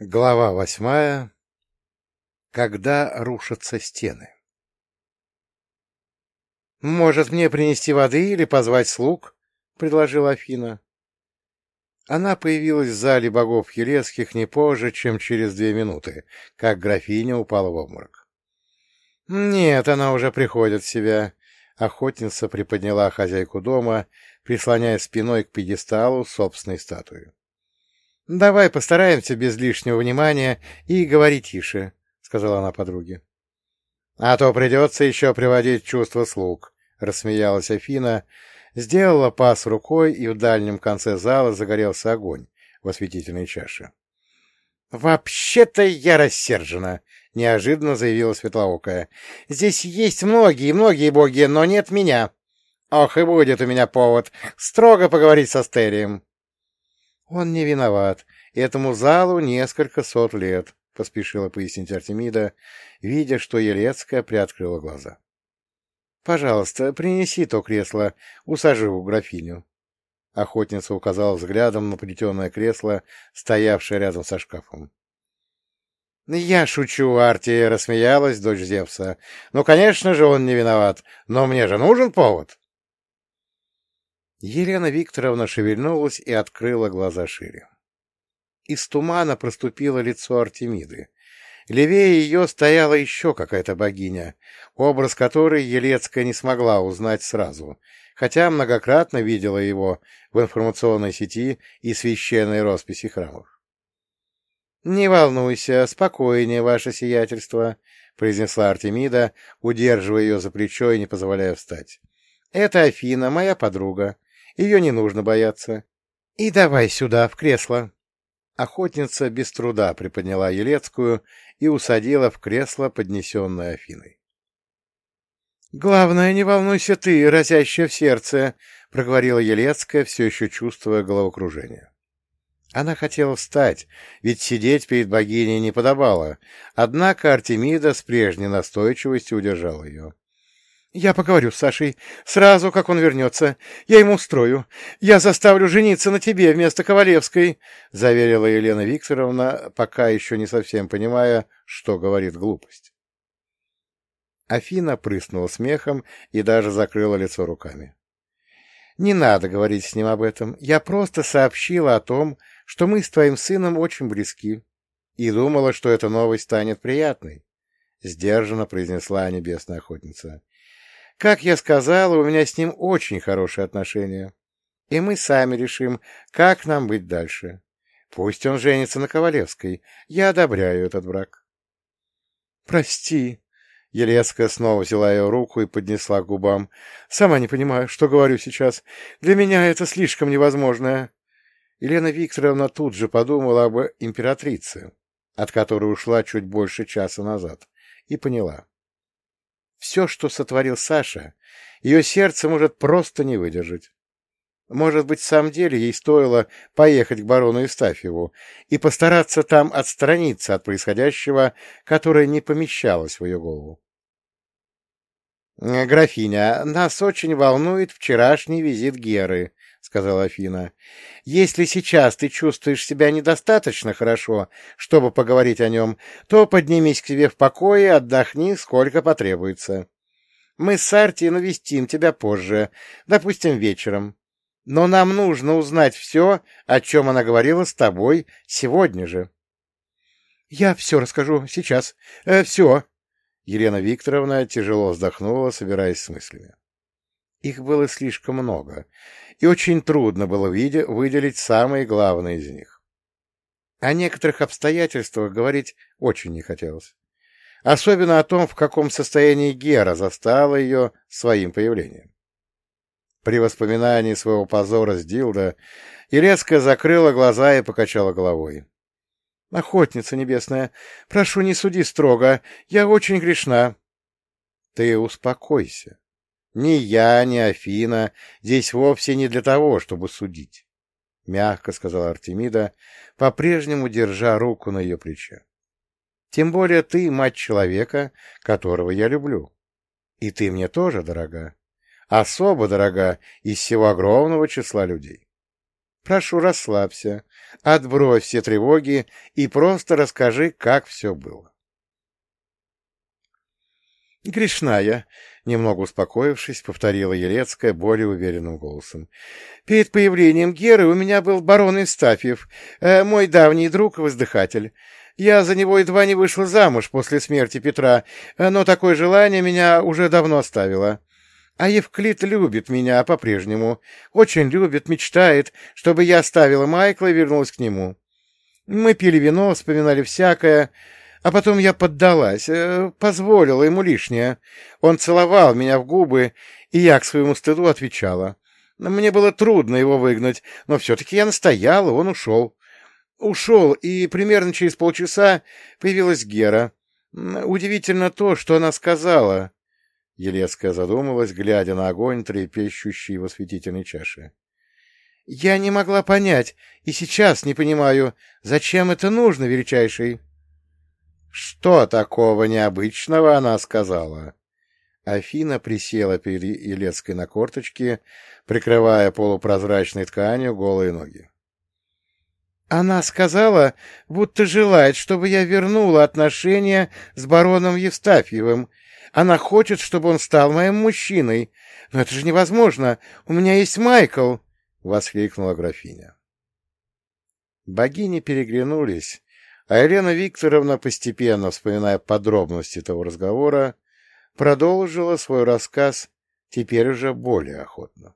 Глава восьмая. Когда рушатся стены. «Может, мне принести воды или позвать слуг?» — предложила Афина. Она появилась в зале богов Елецких не позже, чем через две минуты, как графиня упала в обморок. «Нет, она уже приходит в себя», — охотница приподняла хозяйку дома, прислоняя спиной к пьедесталу собственной статуи. — Давай постараемся без лишнего внимания и говори тише, — сказала она подруге. — А то придется еще приводить чувство слуг, — рассмеялась Афина, сделала пас рукой, и в дальнем конце зала загорелся огонь в осветительной чаше. — Вообще-то я рассержена, — неожиданно заявила Светлоокая. — Здесь есть многие-многие боги, но нет меня. Ох, и будет у меня повод строго поговорить со Стерием. Он не виноват. Этому залу несколько сот лет, — поспешила пояснить Артемида, видя, что Елецкая приоткрыла глаза. — Пожалуйста, принеси то кресло, усажи у графиню. Охотница указала взглядом на плетеное кресло, стоявшее рядом со шкафом. — Я шучу, Арти, — рассмеялась дочь Зевса. — Ну, конечно же, он не виноват, но мне же нужен повод. Елена Викторовна шевельнулась и открыла глаза шире. Из тумана проступило лицо Артемиды. Левее ее стояла еще какая-то богиня, образ которой Елецкая не смогла узнать сразу, хотя многократно видела его в информационной сети и священной росписи храмов. — Не волнуйся, спокойнее, ваше сиятельство, — произнесла Артемида, удерживая ее за плечо и не позволяя встать. — Это Афина, моя подруга. Ее не нужно бояться. И давай сюда, в кресло. Охотница без труда приподняла Елецкую и усадила в кресло, поднесенное Афиной. — Главное, не волнуйся ты, разящая в сердце, — проговорила Елецкая, все еще чувствуя головокружение. Она хотела встать, ведь сидеть перед богиней не подобало, однако Артемида с прежней настойчивостью удержала ее. Я поговорю с Сашей сразу, как он вернется. Я ему устрою. Я заставлю жениться на тебе вместо Ковалевской, — заверила Елена Викторовна, пока еще не совсем понимая, что говорит глупость. Афина прыснула смехом и даже закрыла лицо руками. — Не надо говорить с ним об этом. Я просто сообщила о том, что мы с твоим сыном очень близки, и думала, что эта новость станет приятной, — сдержанно произнесла небесная охотница. Как я сказала, у меня с ним очень хорошие отношения. И мы сами решим, как нам быть дальше. Пусть он женится на Ковалевской. Я одобряю этот брак. — Прости. Елеска снова взяла ее руку и поднесла к губам. — Сама не понимаю, что говорю сейчас. Для меня это слишком невозможно. Елена Викторовна тут же подумала об императрице, от которой ушла чуть больше часа назад, и поняла. Все, что сотворил Саша, ее сердце может просто не выдержать. Может быть, в самом деле ей стоило поехать к барону Истафьеву и постараться там отстраниться от происходящего, которое не помещалось в ее голову. «Графиня, нас очень волнует вчерашний визит Геры», — сказала Афина. — Если сейчас ты чувствуешь себя недостаточно хорошо, чтобы поговорить о нем, то поднимись к себе в покое отдохни, сколько потребуется. Мы с Арти навестим тебя позже, допустим, вечером. Но нам нужно узнать все, о чем она говорила с тобой сегодня же. — Я все расскажу сейчас. Э, все. Елена Викторовна тяжело вздохнула, собираясь с мыслями. Их было слишком много, и очень трудно было выделить самые главные из них. О некоторых обстоятельствах говорить очень не хотелось. Особенно о том, в каком состоянии Гера застала ее своим появлением. При воспоминании своего позора с Дилда Елецкая закрыла глаза и покачала головой. — Охотница небесная, прошу, не суди строго, я очень грешна. — Ты успокойся, ни я, ни Афина здесь вовсе не для того, чтобы судить, — мягко сказала Артемида, по-прежнему держа руку на ее плече. — Тем более ты мать человека, которого я люблю. И ты мне тоже дорога. Особо дорога из всего огромного числа людей. Прошу, расслабься, отбрось все тревоги и просто расскажи, как все было. Грешная, немного успокоившись, повторила Елецкая более уверенным голосом. Перед появлением Геры у меня был барон Истафьев, э, мой давний друг и воздыхатель. Я за него едва не вышла замуж после смерти Петра, э, но такое желание меня уже давно оставило. А Евклид любит меня по-прежнему, очень любит, мечтает, чтобы я оставила Майкла и вернулась к нему. Мы пили вино, вспоминали всякое, а потом я поддалась, э, позволила ему лишнее. Он целовал меня в губы, и я к своему стыду отвечала. Мне было трудно его выгнать, но все-таки я настояла, он ушел. Ушел, и примерно через полчаса появилась Гера. Удивительно то, что она сказала. Елецкая задумалась, глядя на огонь, трепещущий в осветительной чаше. — Я не могла понять, и сейчас не понимаю, зачем это нужно, величайший. Что такого необычного она сказала? Афина присела перед Елецкой на корточки, прикрывая полупрозрачной тканью голые ноги. Она сказала, будто желает, чтобы я вернула отношения с бароном Евстафьевым. Она хочет, чтобы он стал моим мужчиной. Но это же невозможно. У меня есть Майкл, — воскликнула графиня. Богини переглянулись, а Елена Викторовна, постепенно вспоминая подробности того разговора, продолжила свой рассказ теперь уже более охотно.